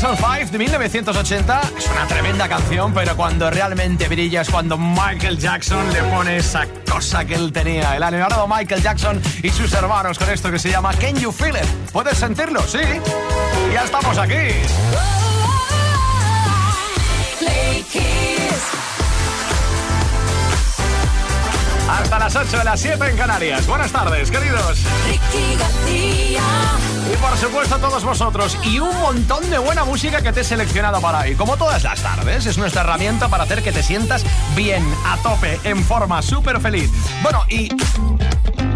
Jackson 5 de 1980. Es una tremenda canción, pero cuando realmente brilla es cuando Michael Jackson le pone esa cosa que él tenía. El animado Michael Jackson y sus hermanos con esto que se llama Can You Feel It? ¿Puedes sentirlo? Sí. Ya estamos aquí. Las 8 de las 7 en Canarias. Buenas tardes, queridos. Y por supuesto todos vosotros. Y un montón de buena música que te he seleccionado para hoy. Como todas las tardes, es nuestra herramienta para hacer que te sientas bien, a tope, en forma, súper feliz. Bueno, y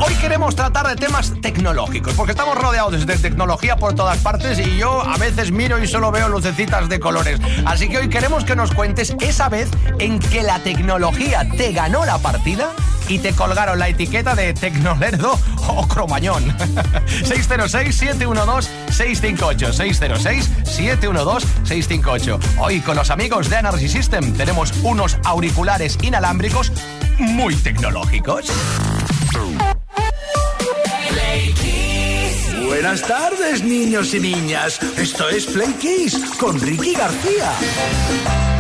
Hoy queremos tratar de temas tecnológicos, porque estamos rodeados de tecnología por todas partes y yo a veces miro y solo veo lucecitas de colores. Así que hoy queremos que nos cuentes esa vez en que la tecnología te ganó la partida y te colgaron la etiqueta de Tecnolerdo o Cromañón. 606-712-658. 606-712-658. Hoy con los amigos de Energy System tenemos unos auriculares inalámbricos muy tecnológicos. Buenas tardes, niños y niñas. Esto es Play Kiss con Ricky García.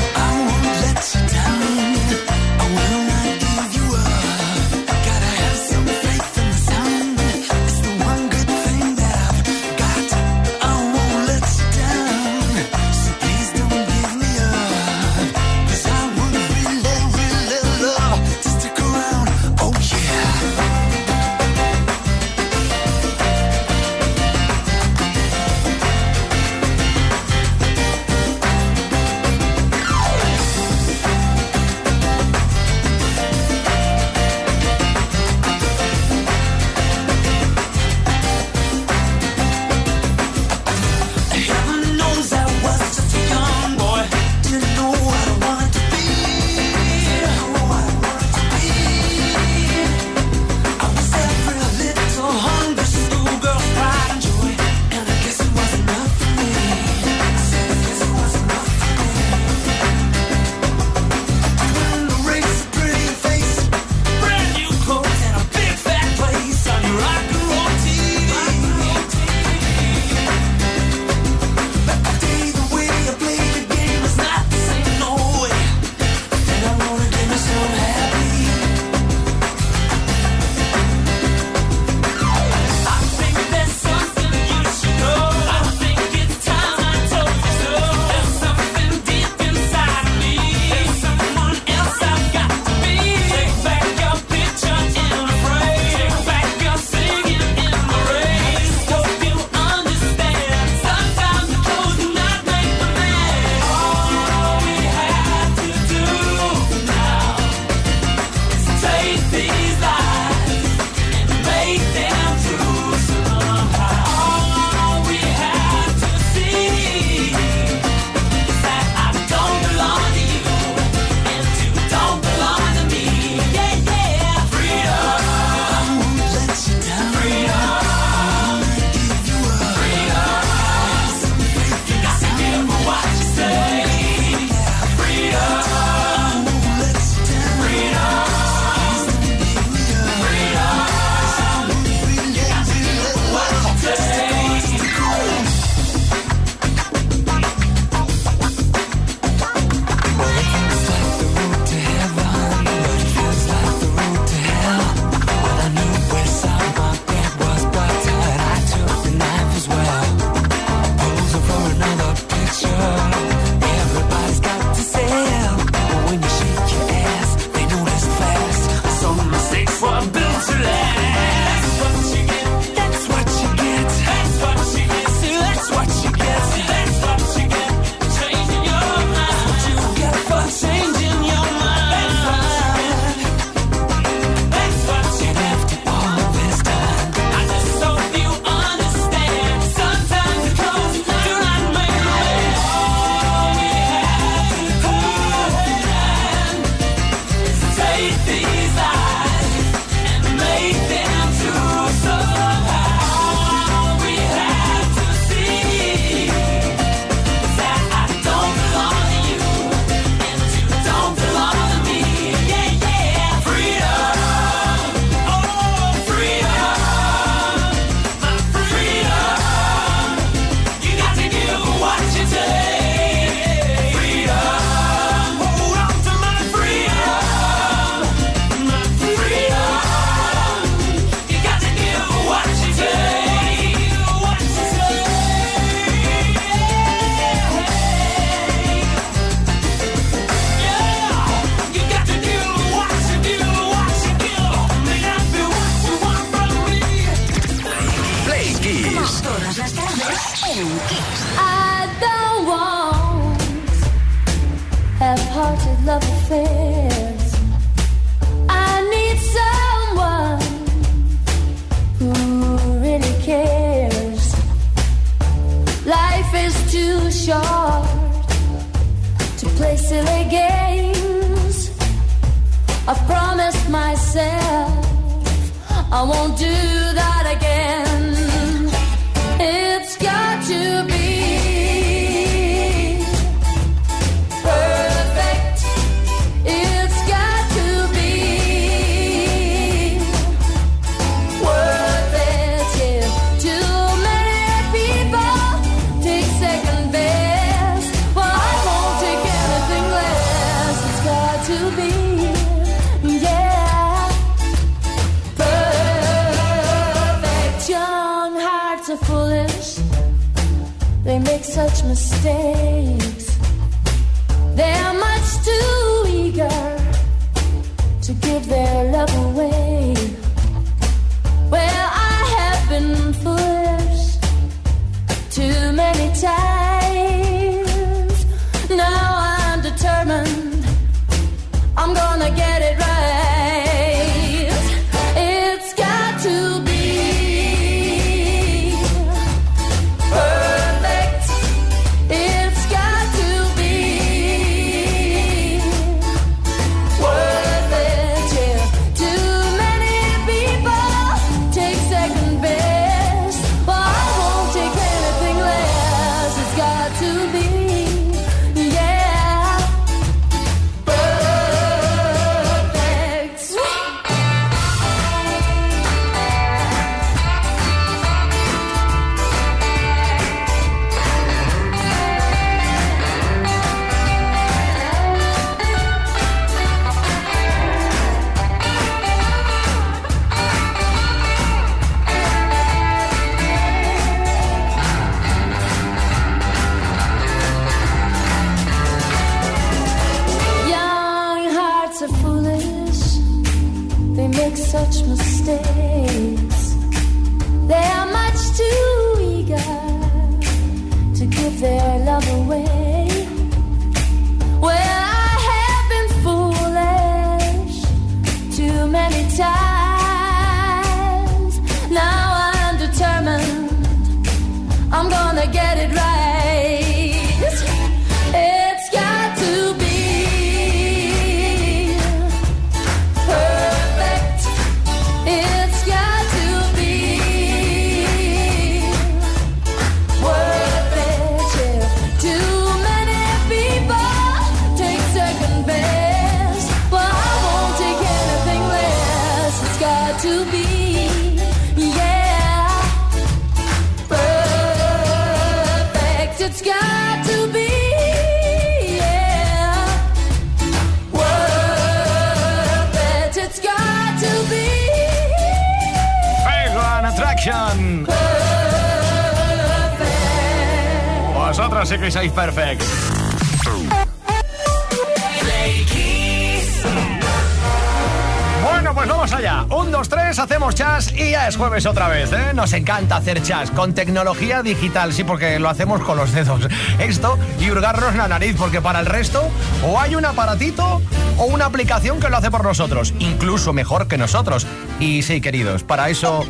Hacer chas con tecnología digital, sí, porque lo hacemos con los dedos. Esto y hurgarnos la nariz, porque para el resto o hay un aparatito o una aplicación que lo hace por nosotros, incluso mejor que nosotros. Y sí, queridos, para eso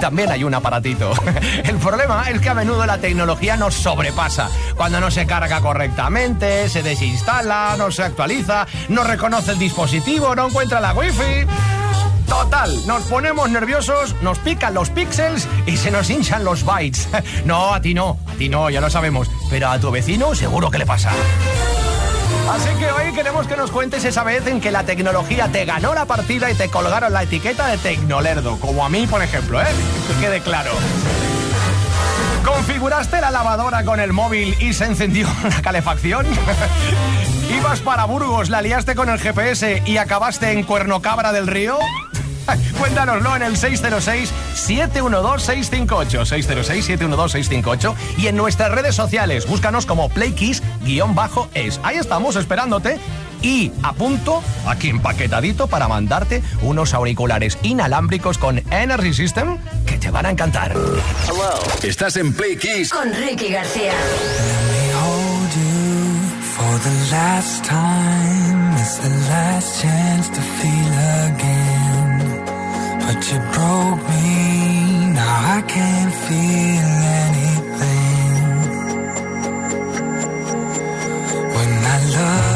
también hay un aparatito. El problema es que a menudo la tecnología nos sobrepasa. Cuando no se carga correctamente, se desinstala, no se actualiza, no reconoce el dispositivo, no encuentra la wifi. Total, nos ponemos nerviosos, nos pican los píxeles y se nos hinchan los bytes. No, a ti no, a ti no, ya lo sabemos, pero a tu vecino seguro que le pasa. Así que hoy queremos que nos cuentes esa vez en que la tecnología te ganó la partida y te colgaron la etiqueta de Tecnolerdo, como a mí, por ejemplo, ¿eh? Que quede claro. ¿Configuraste la lavadora con el móvil y se encendió la calefacción? ¿Ibas para Burgos, la liaste con el GPS y acabaste en Cuernocabra del Río? Cuéntanoslo en el 606-712-658. 606-712-658. Y en nuestras redes sociales, búscanos como PlayKiss-es. Ahí estamos esperándote y a punto, aquí empaquetadito, para mandarte unos auriculares inalámbricos con Energy System que te van a encantar. Hello. Estás en PlayKiss con Ricky García. For the last time, it's the last chance to feel again. But you broke me, now I can't feel anything. When I love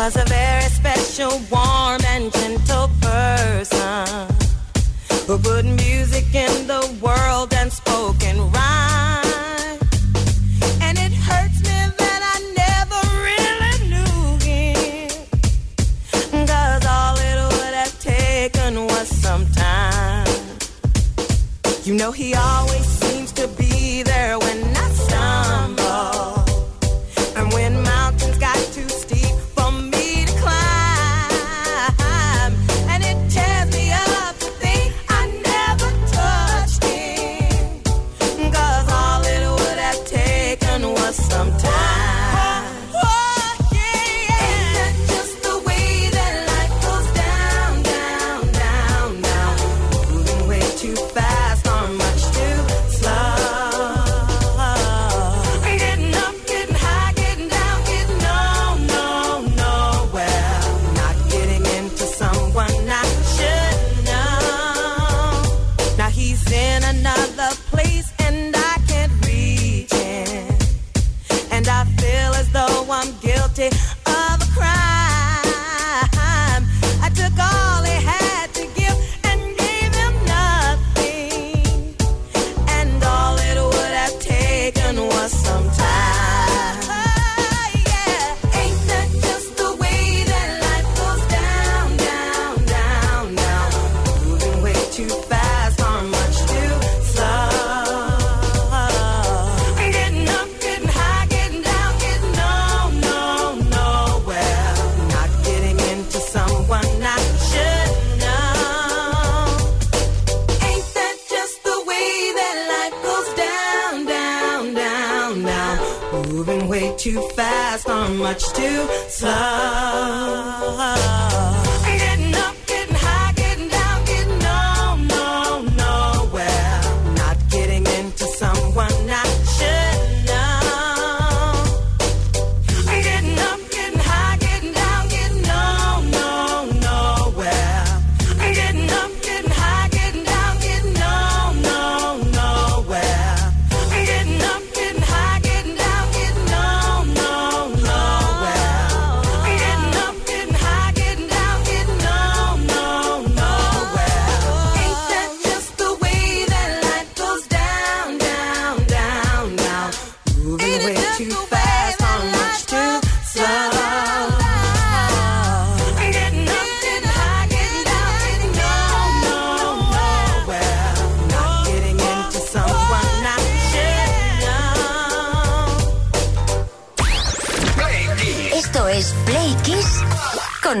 was a very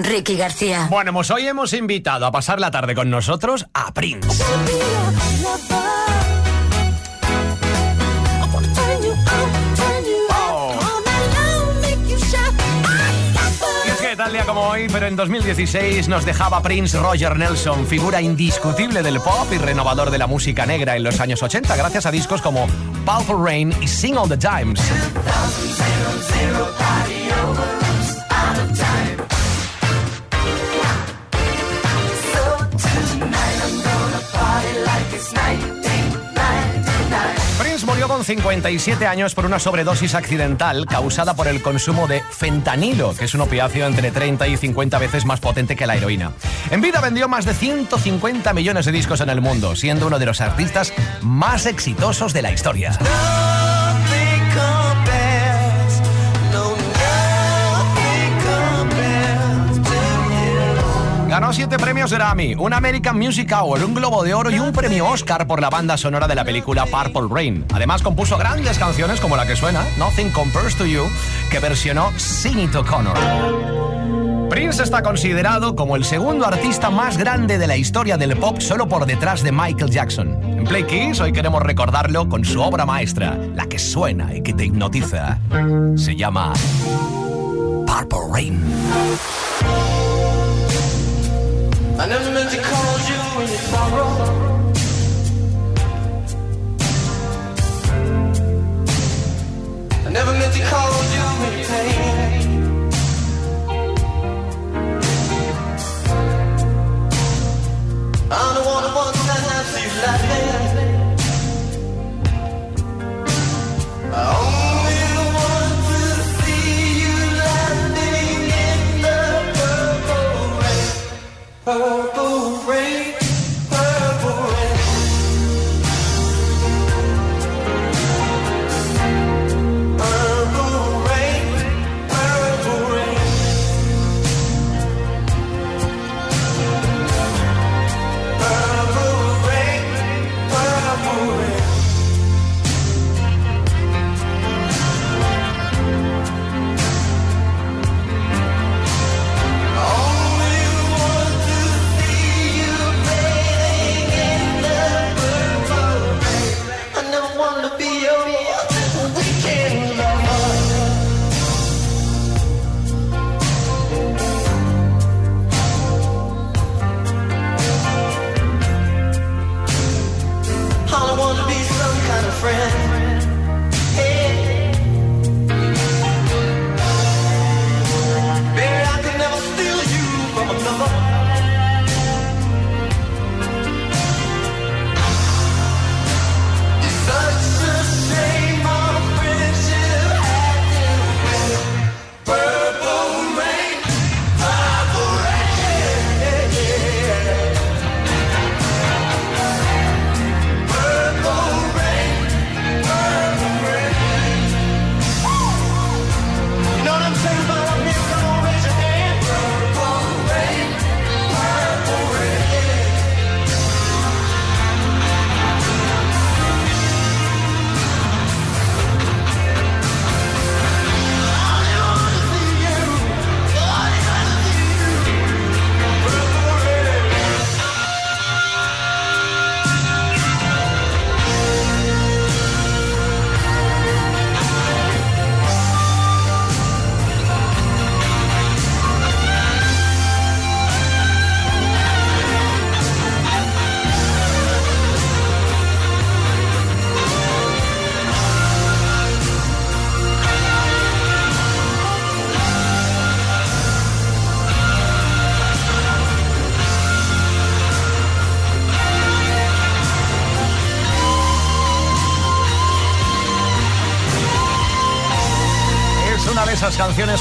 con Ricky García. Bueno, pues hoy hemos invitado a pasar la tarde con nosotros a Prince. Es que tal día como hoy, pero en 2016 nos dejaba Prince Roger Nelson, figura indiscutible del pop y renovador de la música negra en los años 80, gracias a discos como Purple Rain y Sing All the Times. Con 57 años por una sobredosis accidental causada por el consumo de fentanilo, que es un opiáceo entre 30 y 50 veces más potente que la heroína. En vida vendió más de 150 millones de discos en el mundo, siendo uno de los artistas más exitosos de la historia. Ganó siete premios Grammy, un American Music Award, un Globo de Oro y un premio Oscar por la banda sonora de la película Purple Rain. Además compuso grandes canciones como la que suena, Nothing Compares to You, que versionó Sinead O'Connor. Prince está considerado como el segundo artista más grande de la historia del pop solo por detrás de Michael Jackson. En Play Kiss hoy queremos recordarlo con su obra maestra, la que suena y que te hipnotiza. Se llama Purple Rain. I never meant to call you in your sorrow. I never meant to call you in your pain. The one who wants to see you laughing. Purple friend.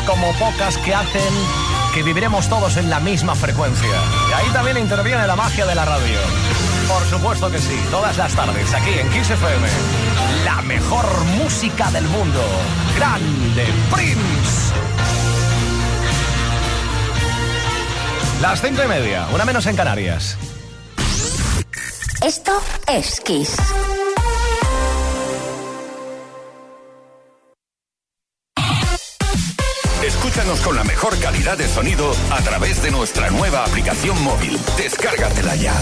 Como pocas que hacen que viviremos todos en la misma frecuencia. Y ahí también interviene la magia de la radio. Por supuesto que sí, todas las tardes aquí en Kiss FM. La mejor música del mundo. Grande Prince. Las cinco y media, una menos en Canarias. Esto es Kiss. Con la mejor calidad de sonido a través de nuestra nueva aplicación móvil. Descárgatela ya.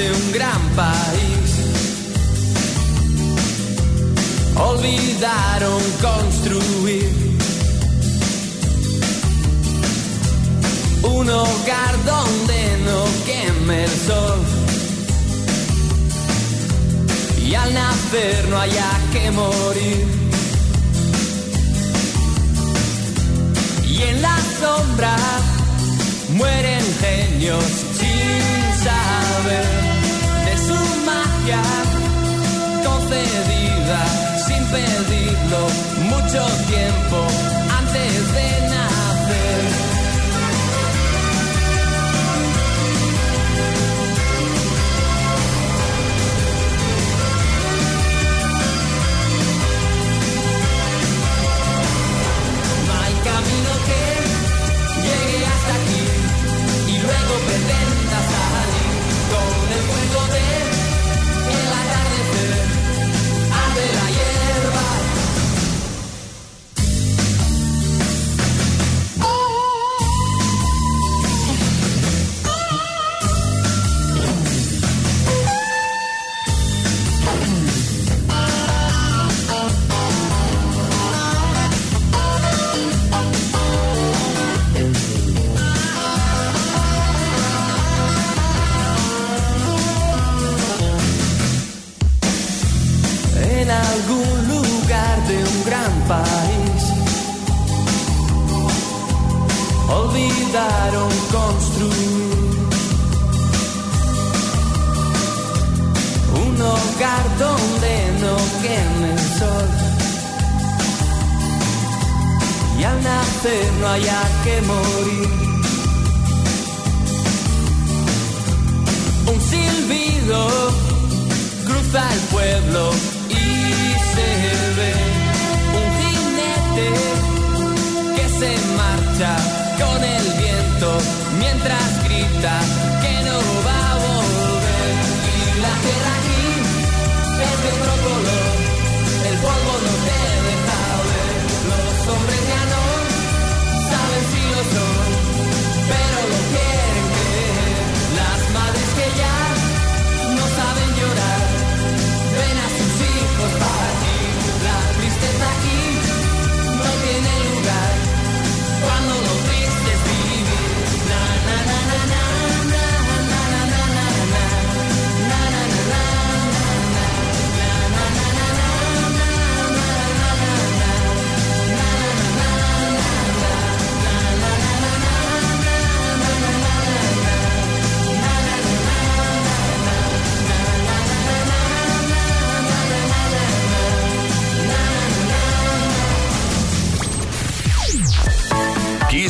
De un gran país. Olvidaron construir un hogar donde no queme el sol. Y al nacer no haya que morir. Y en la sombra mueren genios sin saber de su magia concedida sin pedirlo mucho tiempo antes de nacer. Con el viento mientras grita que no va a volver. Y la tierra aquí es de otro color, el polvo no te deja ver. Los hombres ya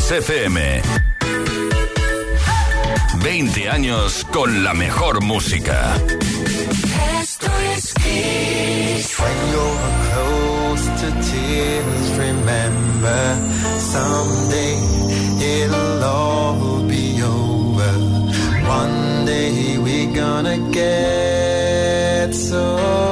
Kiss FM. 20 años con la mejor música. Esto es Kiss. When you're close to tears, remember someday it'll all be over. One day we're gonna get so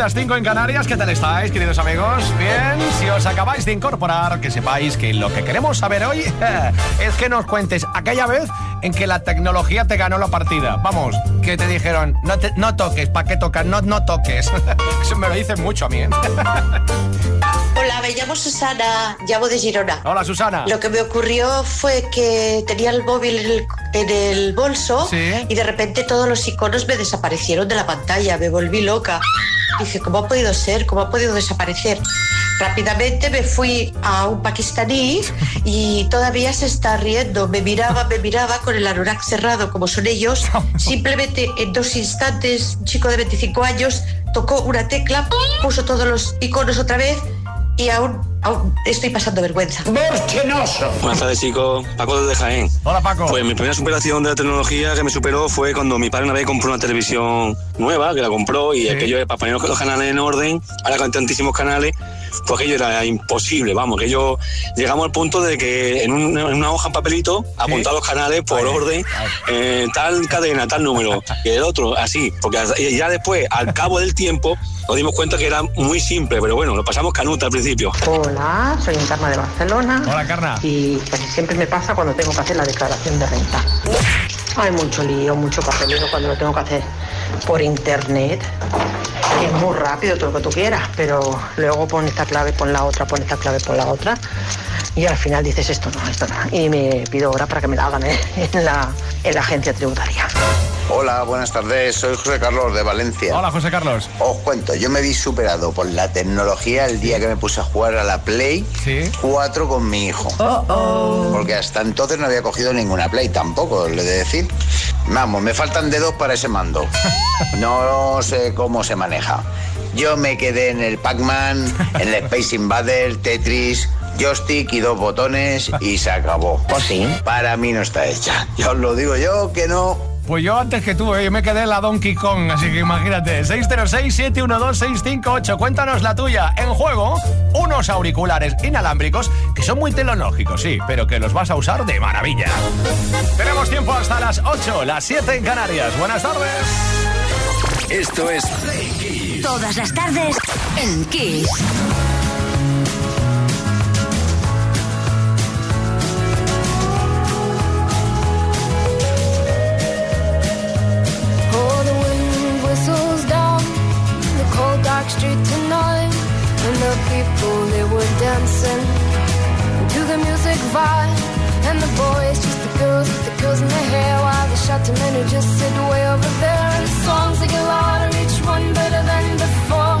las 6, las 5 en Canarias. ¿Qué tal estáis, queridos amigos? Bien, si os acabáis de incorporar, que sepáis que lo que queremos saber hoy es que nos cuentes aquella vez en que la tecnología te ganó la partida. Vamos, que te dijeron, no, te- no toques, ¿para qué tocas? No, no toques. Eso me lo dicen mucho a mí, ¿eh? Hola, me llamo Susana, llamo de Girona. Hola, Susana. Lo que me ocurrió fue que tenía el móvil en el, en el bolso Sí. y de repente todos los iconos me desaparecieron de la pantalla, me volví loca. Dije, ¿cómo ha podido ser? ¿Cómo ha podido desaparecer? Rápidamente me fui a un pakistaní y todavía se está riendo. Me miraba, me miraba con el anorak cerrado, como son ellos. Simplemente en dos instantes, un chico de 25 años tocó una tecla, puso todos los iconos otra vez y aún, estoy pasando vergüenza. Buenas tardes, chicos. Paco desde Jaén. Hola, Paco. Pues mi primera superación de la tecnología que me superó fue cuando mi padre una vez compró una televisión nueva, que la compró, y Sí. aquello para poner los canales en orden, ahora con tantísimos canales, pues aquello era imposible, vamos, que yo llegamos al punto de que en, un- en una hoja en papelito apuntar los canales por orden, eh, tal cadena, tal número, y el otro, así, porque ya después, al cabo del tiempo, nos dimos cuenta que era muy simple, pero bueno, lo pasamos canuta al principio. Hola, soy Encarna de Barcelona. Hola, Carna. Y casi siempre me pasa cuando tengo que hacer la declaración de renta. Hay mucho lío, mucho papeleo cuando lo tengo que hacer por internet. Es muy rápido todo lo que tú quieras, pero luego pon esta clave, pon la otra, pon esta clave, pon la otra. Y al final dices esto no, esto no. Y me pido hora para que me la hagan ¿eh? en la, en la agencia tributaria. Hola, buenas tardes. Soy José Carlos de Valencia. Hola, José Carlos. Os cuento, yo me vi superado por la tecnología el día que me puse a jugar a la Play Sí. 4 con mi hijo. Porque hasta entonces no había cogido ninguna Play tampoco, le he de decir. Vamos, me faltan dedos para ese mando. No sé cómo se maneja. Yo me quedé en el Pac-Man, en el Space Invader, Tetris, joystick y dos botones y se acabó. ¿Oh, sí? Para mí no está hecha. Ya os lo digo yo que no. Pues yo antes que tú, ¿eh? yo me quedé en la Donkey Kong, así que imagínate. 606-712-658, cuéntanos la tuya. En juego, unos auriculares inalámbricos que son muy tecnológicos, sí, pero que los vas a usar de maravilla. Tenemos tiempo hasta las 8, las 7 en Canarias. Buenas tardes. Esto es Play Kiss. Todas las tardes en Kiss. People they were dancing to the music vibe. And the boys, just the girls with the girls in their hair. While the shouting men who just sit way over there. And the songs they get louder, each one better than before.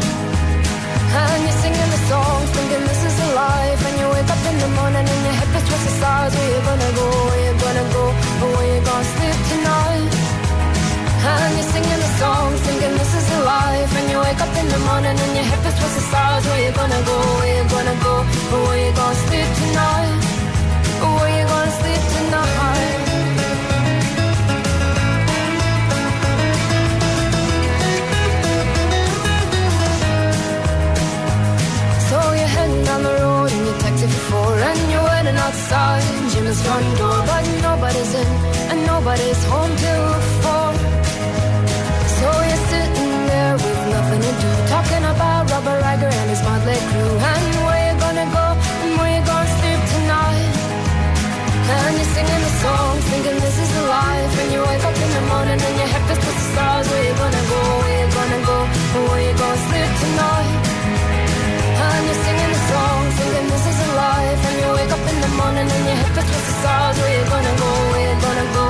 And you're singing the songs, thinking this is life. And you wake up in the morning and your head is twisted sides. Where you gonna go? Where you gonna go? Where you gonna sleep tonight? And you're singing the songs, thinking this is a life. And you wake up in the morning and your hip is twisted sides. Where you gonna go? Where you gonna go? Where you gonna sleep tonight? Where you gonna sleep tonight? So you're heading down the road your taxi for four And you're waiting outside Jim's front door But nobody's in and nobody's home till four to do. Talking about Robert Riger and his motley crew. And where you gonna go? And where you gonna sleep tonight? And you're singing the song Thinking this is the life. And you wake up in the morning and your head feels to the stars. Where you gonna go, where you gonna go? And where you gonna sleep tonight? And you're singing the song, thinking this is a life. And you wake up in the morning and your head feels with the stars. Where you gonna go? Where you gonna go?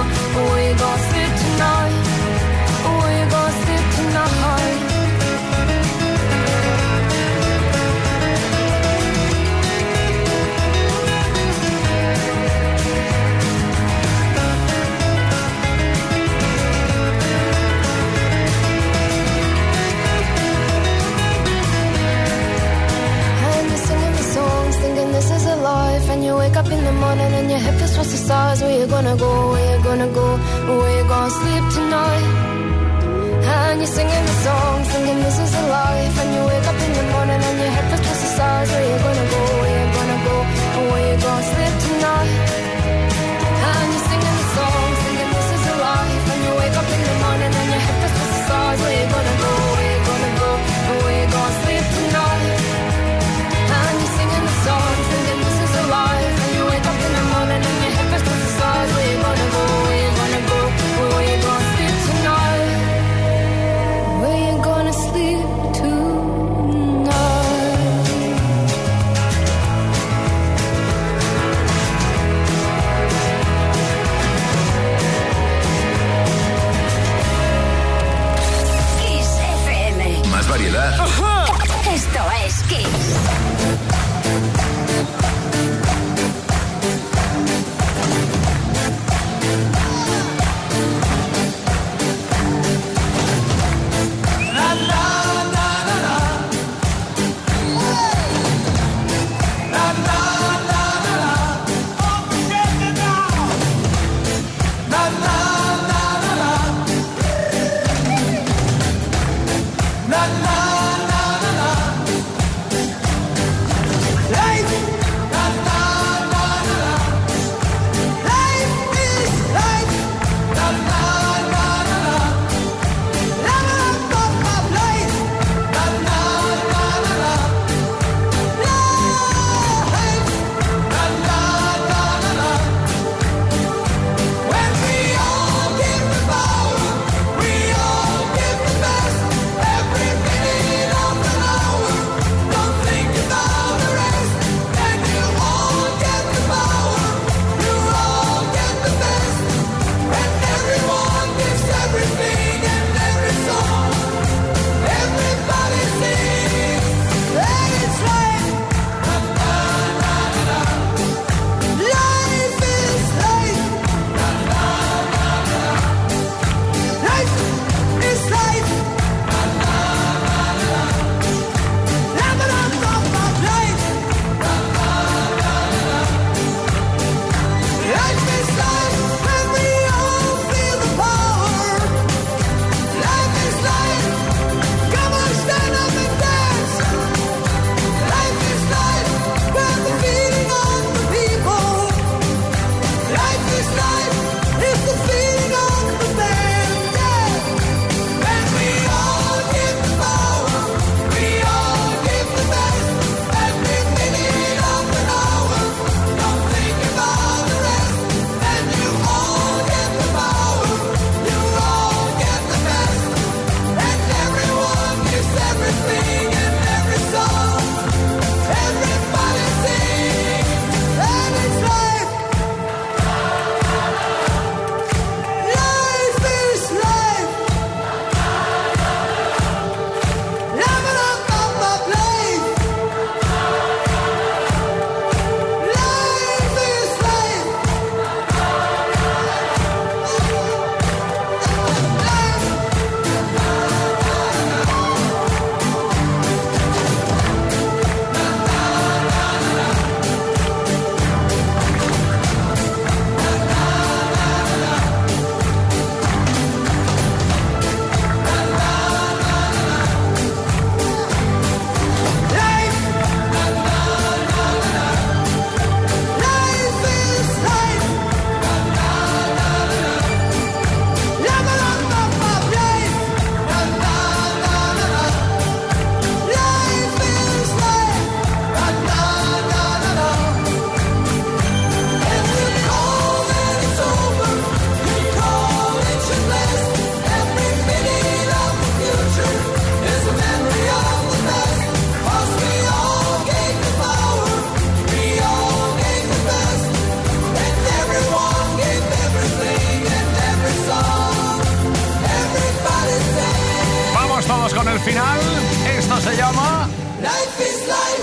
Stars. Where you gonna go? Where you gonna go? Where you gonna sleep tonight? And you're singing the songs, thinking this is a life. And you wake up in the morning and your head feels towards the stars. Where you gonna go? Where you gonna go? Where you gonna sleep tonight?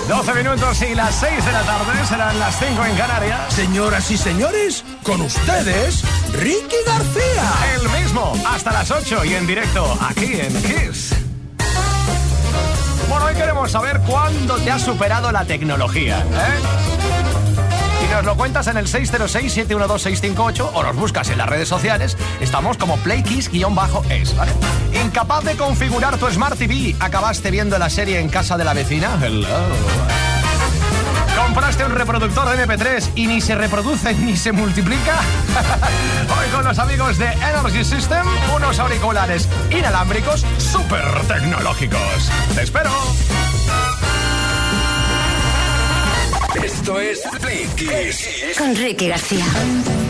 12 minutos y las 6 de la tarde serán las 5 en Canarias. Señoras y señores, con ustedes, Ricky García. El mismo, hasta las 8 y en directo aquí en Kiss. Bueno, hoy queremos saber cuándo te ha superado la tecnología, ¿eh? Nos lo cuentas en el 606-712-658 o nos buscas en las redes sociales. Estamos como PlayKiss-es, ¿vale? ¿Incapaz de configurar tu Smart TV? ¿Acabaste viendo la serie en casa de la vecina? Hello. ¿Compraste un reproductor de MP3 y ni se reproduce ni se multiplica? Hoy con los amigos de Energy System, unos auriculares inalámbricos súper tecnológicos. ¡Te espero! Esto es Play Con Ricky García.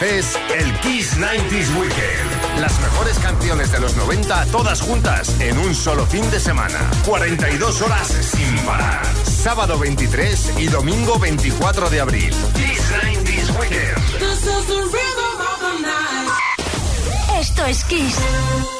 Es el Kiss 90s Weekend. Las mejores canciones de los 90 todas juntas en un solo fin de semana. 42 horas sin parar. Sábado 23 y domingo 24 de abril. Kiss 90s Weekend. This is the rhythm of the night. Esto es Kiss.